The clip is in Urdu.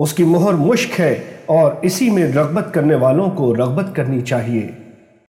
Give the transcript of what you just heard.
اس کی مہر مشک ہے اور اسی میں رغبت کرنے والوں کو رغبت کرنی چاہیے۔